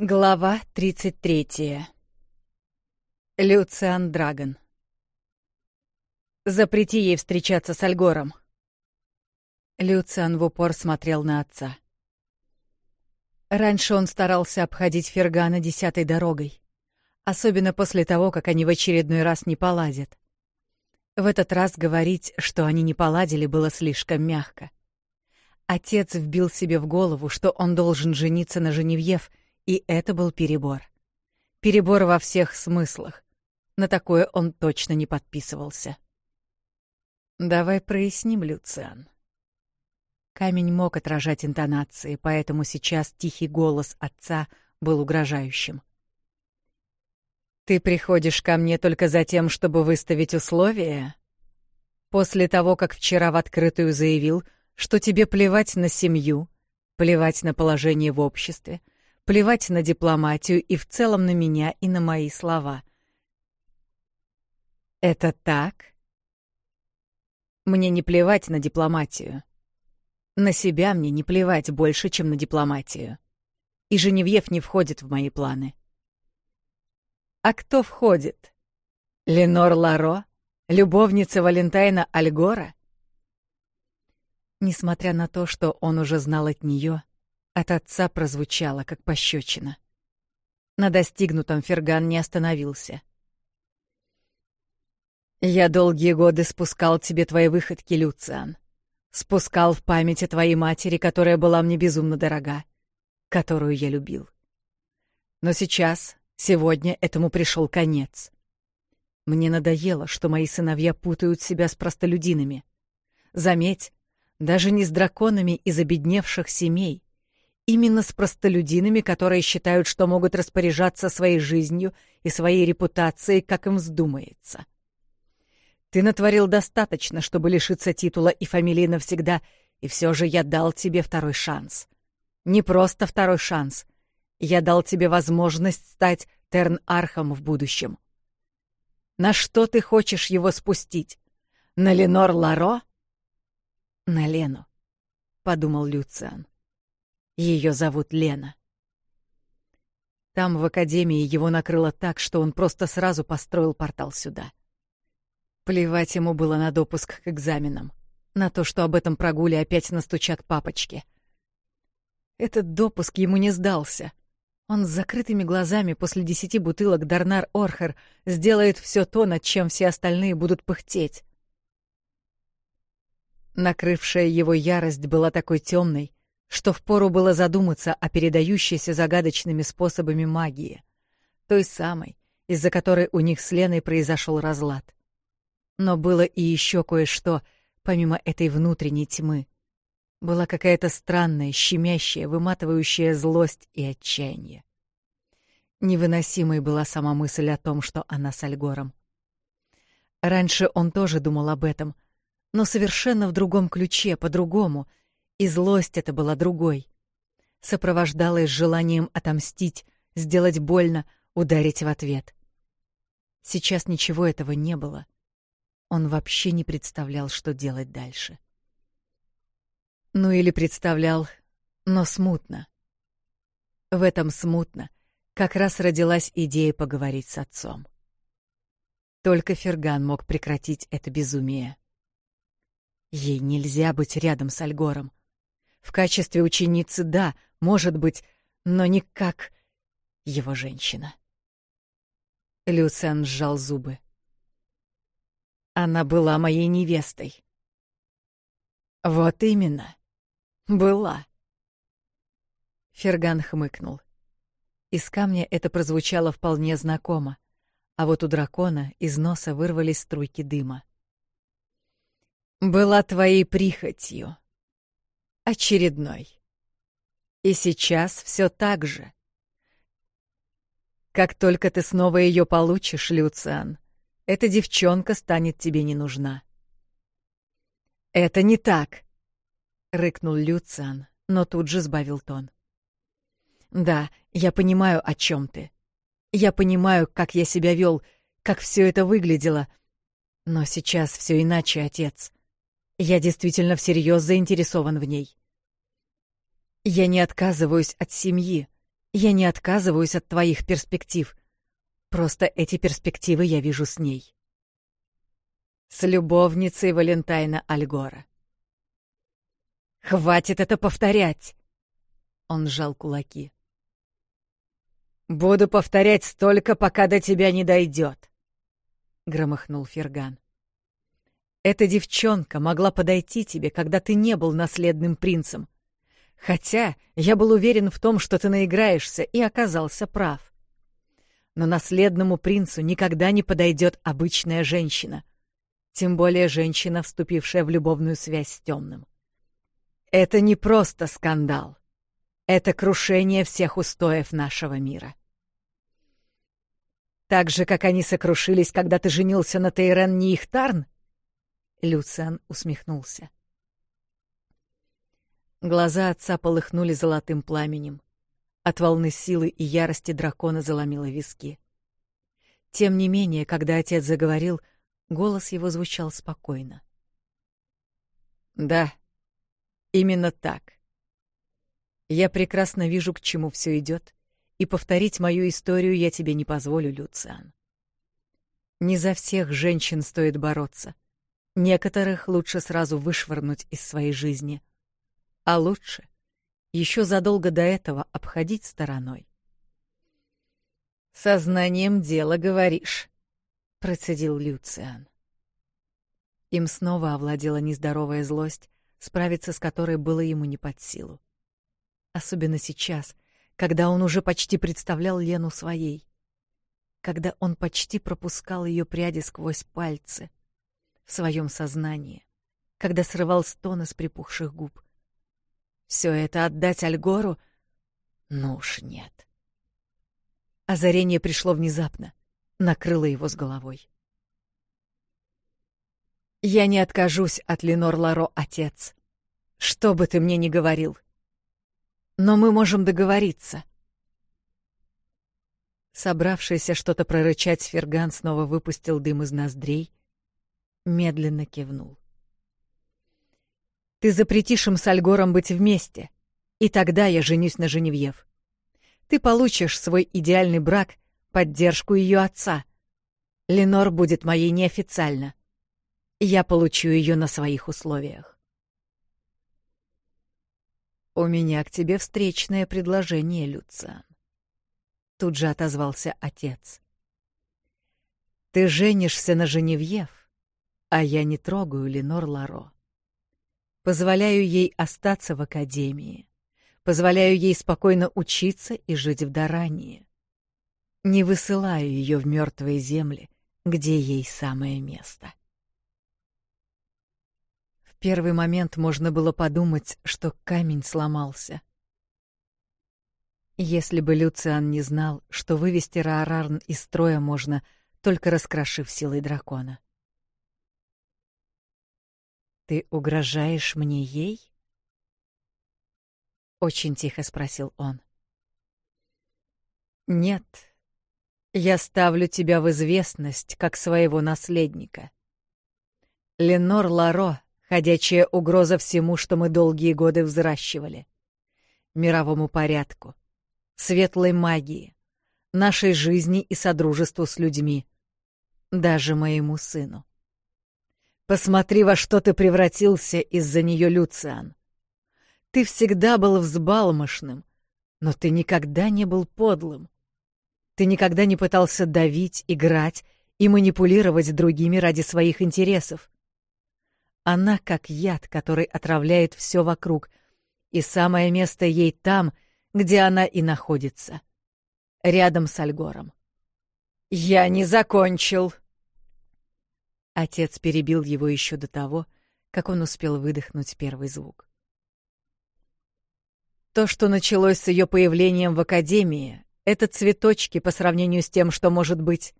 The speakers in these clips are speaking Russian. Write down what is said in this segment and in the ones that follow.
Глава 33. Люциан Драгон. «Запрети ей встречаться с Альгором!» Люциан в упор смотрел на отца. Раньше он старался обходить Фергана десятой дорогой, особенно после того, как они в очередной раз не поладят. В этот раз говорить, что они не поладили, было слишком мягко. Отец вбил себе в голову, что он должен жениться на Женевьев и это был перебор. Перебор во всех смыслах. На такое он точно не подписывался. «Давай проясним, Люциан». Камень мог отражать интонации, поэтому сейчас тихий голос отца был угрожающим. «Ты приходишь ко мне только за тем, чтобы выставить условия?» После того, как вчера в открытую заявил, что тебе плевать на семью, плевать на положение в обществе — Плевать на дипломатию и в целом на меня и на мои слова. Это так? Мне не плевать на дипломатию. На себя мне не плевать больше, чем на дипломатию. И Женевьев не входит в мои планы. А кто входит? Ленор Ларо? Любовница Валентайна Альгора? Несмотря на то, что он уже знал от нее, от отца прозвучало, как пощечина. На достигнутом Ферган не остановился. «Я долгие годы спускал тебе твои выходки, Люциан. Спускал в память о твоей матери, которая была мне безумно дорога, которую я любил. Но сейчас, сегодня этому пришел конец. Мне надоело, что мои сыновья путают себя с простолюдинами. Заметь, даже не с драконами из обедневших семей, именно с простолюдинами, которые считают, что могут распоряжаться своей жизнью и своей репутацией, как им вздумается. Ты натворил достаточно, чтобы лишиться титула и фамилии навсегда, и все же я дал тебе второй шанс. Не просто второй шанс. Я дал тебе возможность стать Терн-Архом в будущем. На что ты хочешь его спустить? На Ленор Ларо? На Лену, — подумал Люциан. — ее зовут Лена. Там, в Академии, его накрыло так, что он просто сразу построил портал сюда. Плевать ему было на допуск к экзаменам, на то, что об этом прогуле опять настучат папочки. Этот допуск ему не сдался. Он с закрытыми глазами после десяти бутылок Дарнар Орхер сделает все то, над чем все остальные будут пыхтеть. Накрывшая его ярость была такой темной, что впору было задуматься о передающейся загадочными способами магии, той самой, из-за которой у них с Леной произошел разлад. Но было и еще кое-что, помимо этой внутренней тьмы. Была какая-то странная, щемящая, выматывающая злость и отчаяние. Невыносимой была сама мысль о том, что она с Альгором. Раньше он тоже думал об этом, но совершенно в другом ключе, по-другому, и злость это была другой. Сопровождалась желанием отомстить, сделать больно, ударить в ответ. Сейчас ничего этого не было. Он вообще не представлял, что делать дальше. Ну или представлял, но смутно. В этом смутно как раз родилась идея поговорить с отцом. Только Ферган мог прекратить это безумие. Ей нельзя быть рядом с Альгором. В качестве ученицы — да, может быть, но не как его женщина. Люциан сжал зубы. Она была моей невестой. Вот именно. Была. Ферган хмыкнул. Из камня это прозвучало вполне знакомо, а вот у дракона из носа вырвались струйки дыма. «Была твоей прихотью», очередной. И сейчас все так же. Как только ты снова ее получишь, Люциан, эта девчонка станет тебе не нужна. Это не так, рыкнул Люциан, но тут же сбавил тон. Да, я понимаю, о чем ты. Я понимаю, как я себя вел, как все это выглядело. Но сейчас все иначе, отец. Я действительно всерьез заинтересован в ней. Я не отказываюсь от семьи. Я не отказываюсь от твоих перспектив. Просто эти перспективы я вижу с ней. С любовницей Валентайна Альгора. «Хватит это повторять!» Он сжал кулаки. «Буду повторять столько, пока до тебя не дойдет», — громыхнул Ферган. «Эта девчонка могла подойти тебе, когда ты не был наследным принцем. Хотя я был уверен в том, что ты наиграешься, и оказался прав. Но наследному принцу никогда не подойдет обычная женщина. Тем более женщина, вступившая в любовную связь с темным. Это не просто скандал. Это крушение всех устоев нашего мира. Так же, как они сокрушились, когда ты женился на Тейрен Нихтарн? Люциан усмехнулся. — Глаза отца полыхнули золотым пламенем. От волны силы и ярости дракона заломило виски. Тем не менее, когда отец заговорил, голос его звучал спокойно. Да. Именно так. Я прекрасно вижу, к чему все идет, и повторить мою историю я тебе не позволю, Люциан. Не за всех женщин стоит бороться. Некоторых лучше сразу вышвырнуть из своей жизни, а лучше еще задолго до этого обходить стороной. «Сознанием дела говоришь», — процедил Люциан. Им снова овладела нездоровая злость, справиться с которой было ему не под силу. Особенно сейчас, когда он уже почти представлял Лену своей, когда он почти пропускал ее пряди сквозь пальцы в своем сознании, когда срывал стоны с припухших губ, все это отдать Альгору? Ну уж нет. Озарение пришло внезапно, накрыло его с головой. «Я не откажусь от Ленор Ларо, отец, что бы ты мне ни говорил. Но мы можем договориться». Собравшийся что-то прорычать, Ферган снова выпустил дым из ноздрей, медленно кивнул. Ты запретишь им с Альгором быть вместе, и тогда я женюсь на Женевьев. Ты получишь свой идеальный брак, поддержку ее отца. Ленор будет моей неофициально. Я получу ее на своих условиях. «У меня к тебе встречное предложение, Люциан», — тут же отозвался отец. «Ты женишься на Женевьев, а я не трогаю Ленор Ларо». Позволяю ей остаться в академии. Позволяю ей спокойно учиться и жить в Дарании. Не высылаю ее в мертвые земли, где ей самое место. В первый момент можно было подумать, что камень сломался. Если бы Люциан не знал, что вывести Раарарн из строя можно, только раскрошив силой дракона. Ты угрожаешь мне ей? Очень тихо спросил он. Нет. Я ставлю тебя в известность как своего наследника. Ленор Ларо — ходячая угроза всему, что мы долгие годы взращивали. Мировому порядку, светлой магии, нашей жизни и содружеству с людьми, даже моему сыну. Посмотри, во что ты превратился из-за нее, Люциан. Ты всегда был взбалмошным, но ты никогда не был подлым. Ты никогда не пытался давить, играть и манипулировать другими ради своих интересов. Она как яд, который отравляет все вокруг, и самое место ей там, где она и находится. Рядом с Альгором. «Я не закончил!» Отец перебил его еще до того, как он успел выдохнуть первый звук. То, что началось с ее появлением в академии, это цветочки по сравнению с тем, что может быть.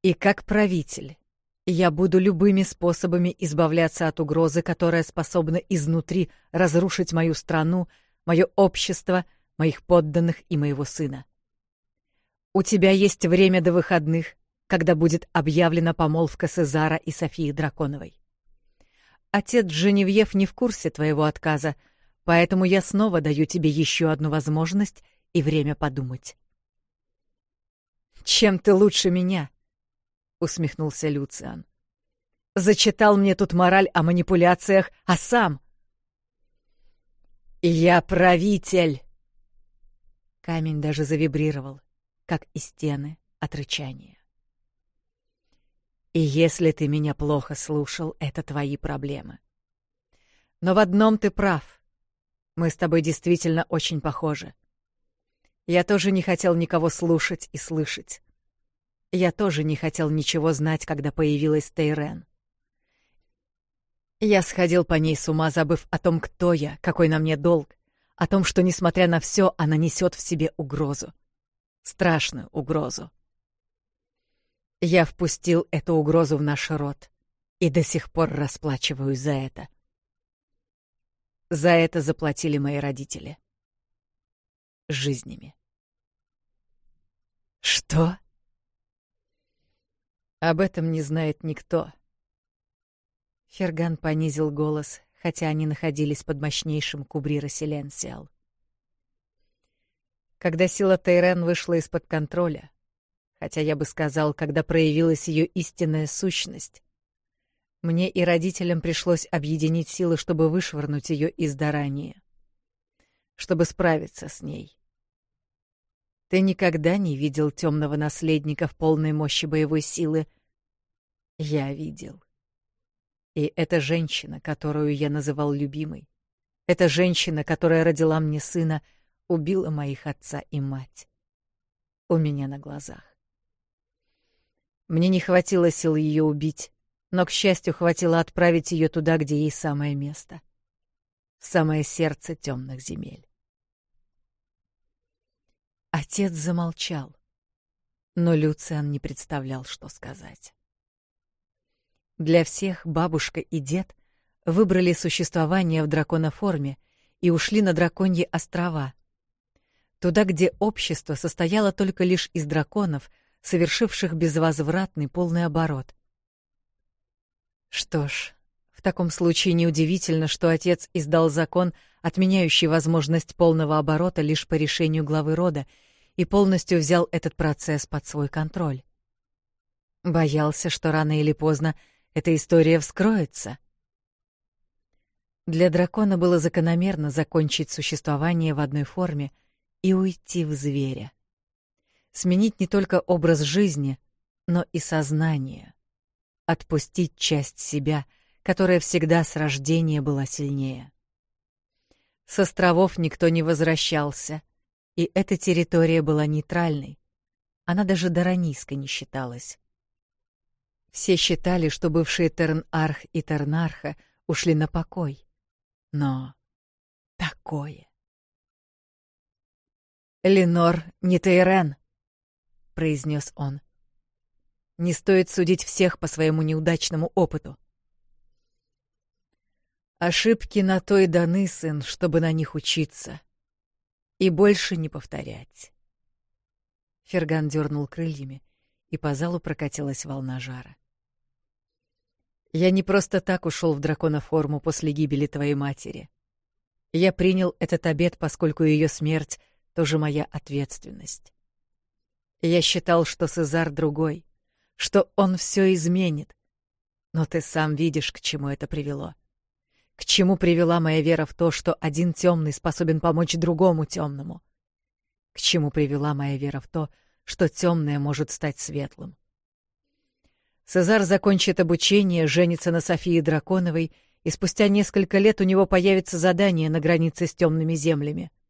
И как правитель, я буду любыми способами избавляться от угрозы, которая способна изнутри разрушить мою страну, мое общество, моих подданных и моего сына. У тебя есть время до выходных, когда будет объявлена помолвка Сезара и Софии Драконовой. Отец Женевьев не в курсе твоего отказа, поэтому я снова даю тебе еще одну возможность и время подумать. «Чем ты лучше меня?» — усмехнулся Люциан. «Зачитал мне тут мораль о манипуляциях, а сам...» «Я правитель!» Камень даже завибрировал, как и стены от рычания. И если ты меня плохо слушал, это твои проблемы. Но в одном ты прав. Мы с тобой действительно очень похожи. Я тоже не хотел никого слушать и слышать. Я тоже не хотел ничего знать, когда появилась Тейрен. Я сходил по ней с ума, забыв о том, кто я, какой на мне долг, о том, что, несмотря на все, она несет в себе угрозу. Страшную угрозу. Я впустил эту угрозу в наш род и до сих пор расплачиваюсь за это. За это заплатили мои родители. Жизнями. Что? Об этом не знает никто. Ферган понизил голос, хотя они находились под мощнейшим кубрира Селенсиал. Когда сила Тейрен вышла из-под контроля, хотя я бы сказал, когда проявилась ее истинная сущность. Мне и родителям пришлось объединить силы, чтобы вышвырнуть ее из Дарании, чтобы справиться с ней. Ты никогда не видел темного наследника в полной мощи боевой силы. Я видел. И эта женщина, которую я называл любимой, эта женщина, которая родила мне сына, убила моих отца и мать. У меня на глазах. Мне не хватило сил ее убить, но, к счастью, хватило отправить ее туда, где ей самое место. В самое сердце темных земель. Отец замолчал, но Люциан не представлял, что сказать. Для всех бабушка и дед выбрали существование в драконоформе и ушли на драконьи острова — туда, где общество состояло только лишь из драконов, совершивших безвозвратный полный оборот. Что ж, в таком случае неудивительно, что отец издал закон, отменяющий возможность полного оборота лишь по решению главы рода, и полностью взял этот процесс под свой контроль. Боялся, что рано или поздно эта история вскроется. Для дракона было закономерно закончить существование в одной форме и уйти в зверя сменить не только образ жизни, но и сознание. Отпустить часть себя, которая всегда с рождения была сильнее. С островов никто не возвращался, и эта территория была нейтральной. Она даже Даранийской не считалась. Все считали, что бывшие Тернарх и Тернарха ушли на покой. Но такое... Ленор не Тейрен. — произнес он. «Не стоит судить всех по своему неудачному опыту». «Ошибки на то и даны, сын, чтобы на них учиться. И больше не повторять». Ферган дернул крыльями, и по залу прокатилась волна жара. «Я не просто так ушел в драконоформу после гибели твоей матери. Я принял этот обед, поскольку ее смерть — тоже моя ответственность. Я считал, что Сезар другой, что он все изменит. Но ты сам видишь, к чему это привело. К чему привела моя вера в то, что один темный способен помочь другому темному. К чему привела моя вера в то, что темное может стать светлым. Сезар закончит обучение, женится на Софии Драконовой, и спустя несколько лет у него появится задание на границе с темными землями —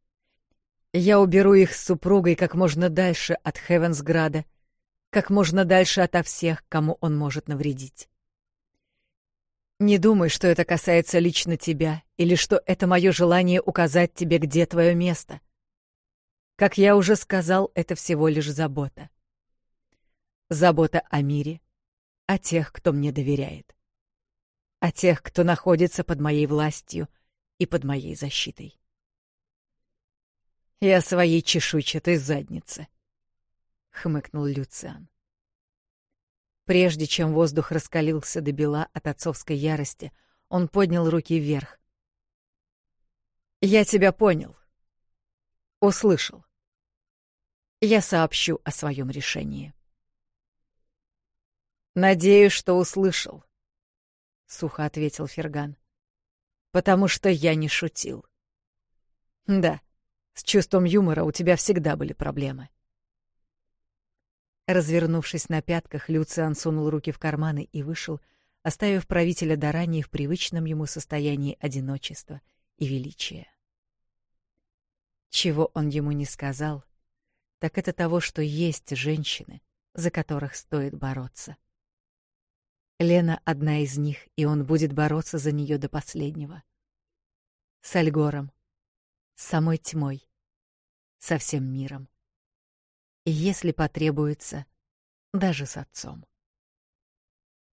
я уберу их с супругой как можно дальше от Хевенсграда, как можно дальше ото всех, кому он может навредить. Не думай, что это касается лично тебя или что это мое желание указать тебе, где твое место. Как я уже сказал, это всего лишь забота. Забота о мире, о тех, кто мне доверяет, о тех, кто находится под моей властью и под моей защитой и о своей чешуйчатой заднице», — хмыкнул Люциан. Прежде чем воздух раскалился до бела от отцовской ярости, он поднял руки вверх. «Я тебя понял. Услышал. Я сообщу о своем решении». «Надеюсь, что услышал», — сухо ответил Ферган. «Потому что я не шутил». «Да, — с чувством юмора у тебя всегда были проблемы. Развернувшись на пятках, Люциан сунул руки в карманы и вышел, оставив правителя Дарании в привычном ему состоянии одиночества и величия. Чего он ему не сказал, так это того, что есть женщины, за которых стоит бороться. Лена одна из них, и он будет бороться за нее до последнего. С Альгором, самой тьмой, со всем миром. И если потребуется, даже с отцом.